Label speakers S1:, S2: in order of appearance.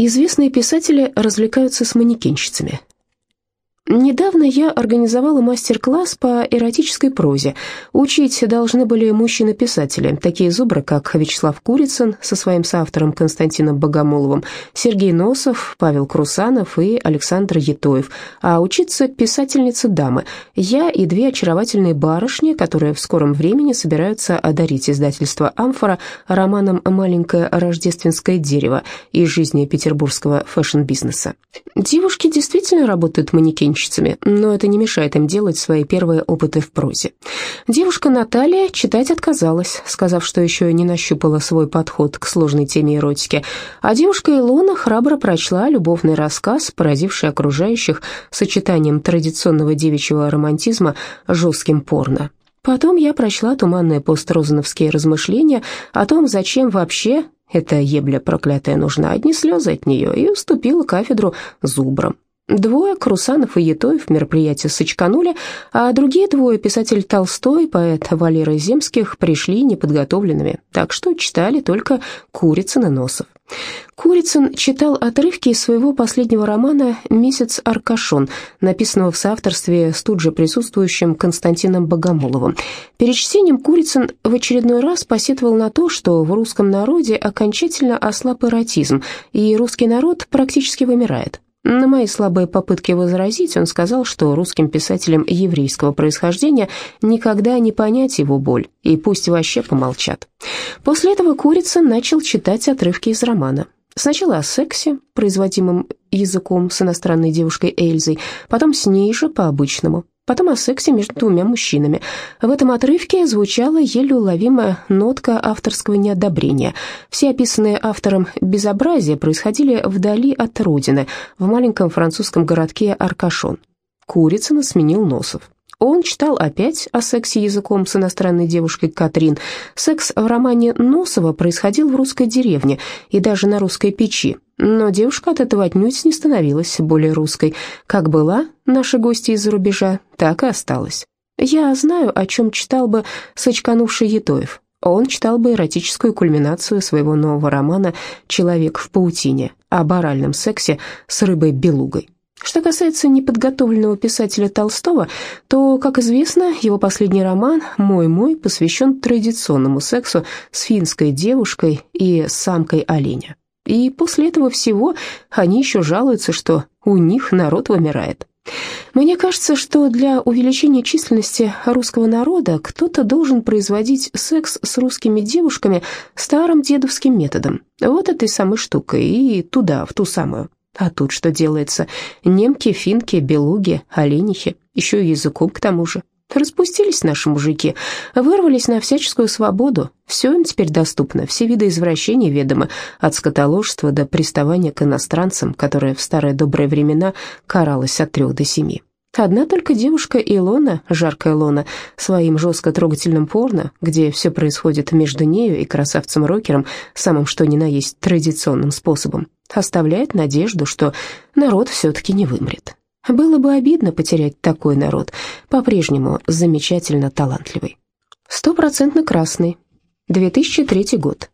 S1: Известные писатели развлекаются с манекенщицами. Недавно я организовала мастер-класс по эротической прозе. Учить должны были мужчины-писатели, такие зубры, как Вячеслав Курицын со своим соавтором Константином Богомоловым, Сергей Носов, Павел Крусанов и Александр Етоев, а учиться писательницы-дамы, я и две очаровательные барышни, которые в скором времени собираются одарить издательство «Амфора» романом «Маленькое рождественское дерево» из жизни петербургского фэшн-бизнеса. Девушки действительно работают манекенщиками, манекенщицами, но это не мешает им делать свои первые опыты в прозе. Девушка Наталья читать отказалась, сказав, что еще не нащупала свой подход к сложной теме эротики, а девушка Илона храбро прочла любовный рассказ, поразивший окружающих сочетанием традиционного девичьего романтизма жестким порно. Потом я прочла туманные построзановские размышления о том, зачем вообще эта ебля проклятая нужна, одни слезы от нее, и уступила кафедру зубрам. Двое, Крусанов и Етоев, мероприятие сочканули, а другие двое, писатель Толстой, поэт Валера Земских, пришли неподготовленными, так что читали только Курицын и Носов. Курицын читал отрывки из своего последнего романа «Месяц Аркашон», написанного в соавторстве с тут же присутствующим Константином Богомоловым. Перед чтением Курицын в очередной раз посетовал на то, что в русском народе окончательно ослаб эротизм, и русский народ практически вымирает. На мои слабые попытки возразить он сказал, что русским писателям еврейского происхождения никогда не понять его боль, и пусть вообще помолчат. После этого Курица начал читать отрывки из романа. Сначала о сексе, производимом языком с иностранной девушкой Эльзой, потом с ней же по-обычному потом о сексе между двумя мужчинами. В этом отрывке звучала еле уловимая нотка авторского неодобрения. Все описанные автором безобразия происходили вдали от родины, в маленьком французском городке Аркашон. Курицына сменил Носов. Он читал опять о сексе языком с иностранной девушкой Катрин. Секс в романе Носова происходил в русской деревне и даже на русской печи. Но девушка от этого отнюдь не становилась более русской. Как была наша гостья из-за рубежа, так и осталась. Я знаю, о чем читал бы сочканувший Етоев. Он читал бы эротическую кульминацию своего нового романа «Человек в паутине» об оральном сексе с рыбой-белугой. Что касается неподготовленного писателя Толстого, то, как известно, его последний роман «Мой-мой» посвящен традиционному сексу с финской девушкой и самкой оленя. И после этого всего они еще жалуются, что у них народ вымирает. Мне кажется, что для увеличения численности русского народа кто-то должен производить секс с русскими девушками старым дедовским методом. Вот этой самой штукой и туда, в ту самую. А тут что делается? Немки, финки, белуги, оленихи, еще и языком к тому же. Распустились наши мужики, вырвались на всяческую свободу. Все им теперь доступно, все виды извращений ведомы, от скотоложства до приставания к иностранцам, которое в старые добрые времена каралось от трех до семи. Одна только девушка Илона, жаркая Илона, своим жестко трогательным порно, где все происходит между нею и красавцем-рокером, самым что ни на есть традиционным способом, оставляет надежду, что народ все-таки не вымрет. Было бы обидно потерять такой народ, по-прежнему замечательно талантливый. Стопроцентно красный. 2003 год.